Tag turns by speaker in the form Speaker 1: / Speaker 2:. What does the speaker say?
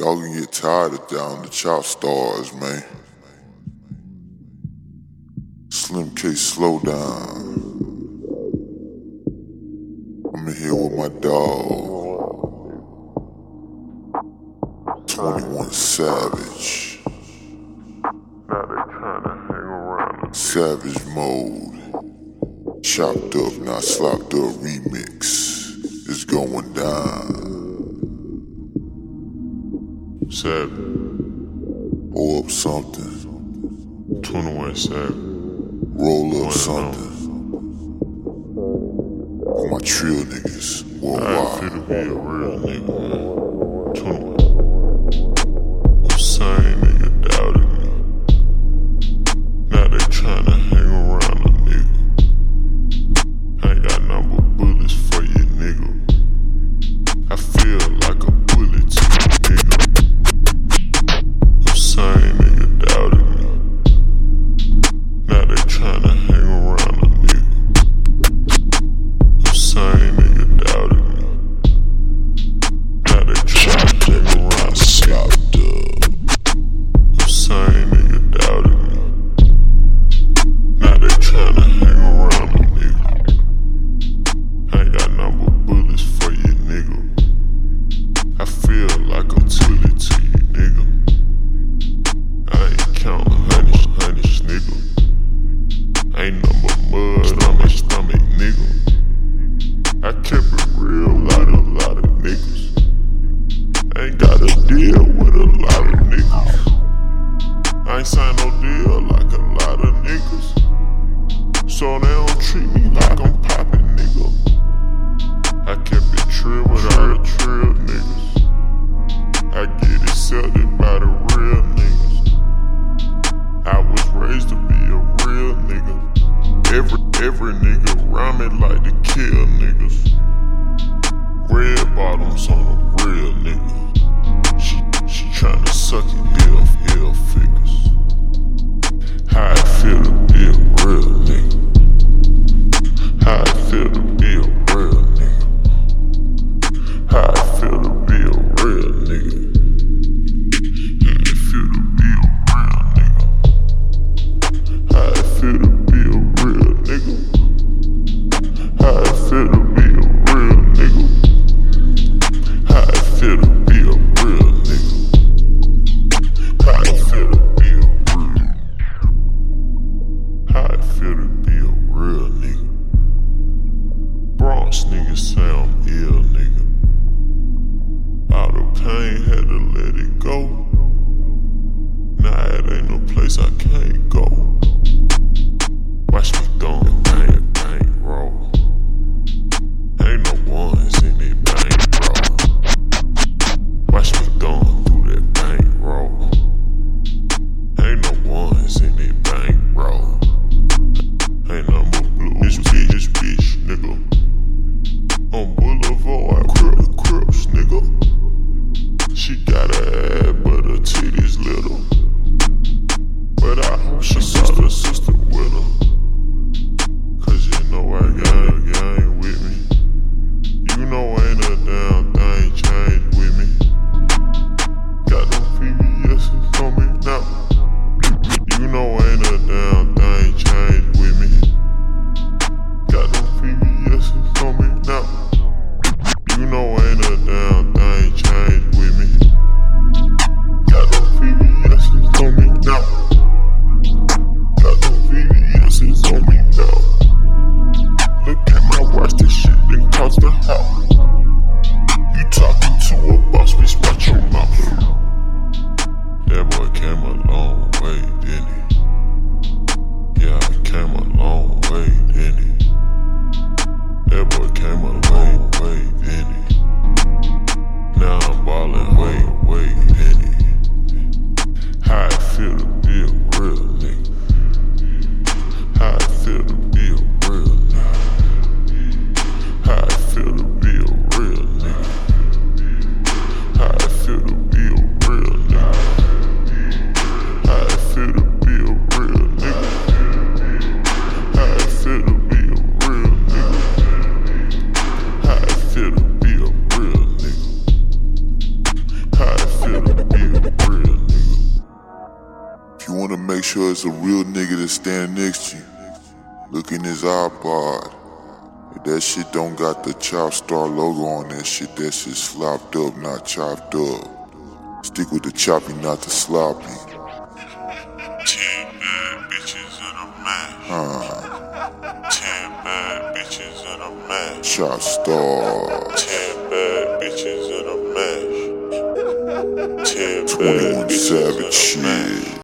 Speaker 1: Y'all gonna get tired of down the Chopstars, man. Slim K, slow down. I'm in here with my dog. 21 Savage.
Speaker 2: Now they tryna hang around.
Speaker 1: Savage mode. Chopped up, not slopped up remix. It's going down.
Speaker 2: Seven,
Speaker 1: Pour up something.
Speaker 2: 21 seven.
Speaker 1: Roll up something. For my trill niggas
Speaker 2: I
Speaker 1: worldwide.
Speaker 2: fit to be a real nigga, man. 21. ain't signed no deal like a lot of niggas. So they don't treat me like I'm poppin', nigga. I kept it trill without the trill, niggas. I get accepted by the real niggas. I was raised to be a real nigga. Every every nigga rhyming like to kill niggas. Red bottoms on a real nigga. yeah.
Speaker 1: Because a real nigga that's standing next to you, look in his iPod. If that shit don't got the Chop Star logo on that shit, that shit slopped up, not chopped up. Stick with the choppy, not the sloppy.
Speaker 2: Ten bad bitches in a match. Uh-huh. Ten bad bitches in a match.
Speaker 1: Chop Star.
Speaker 2: Ten bad bitches in a match. Ten
Speaker 1: 21
Speaker 2: bad bitches
Speaker 1: Savage shit.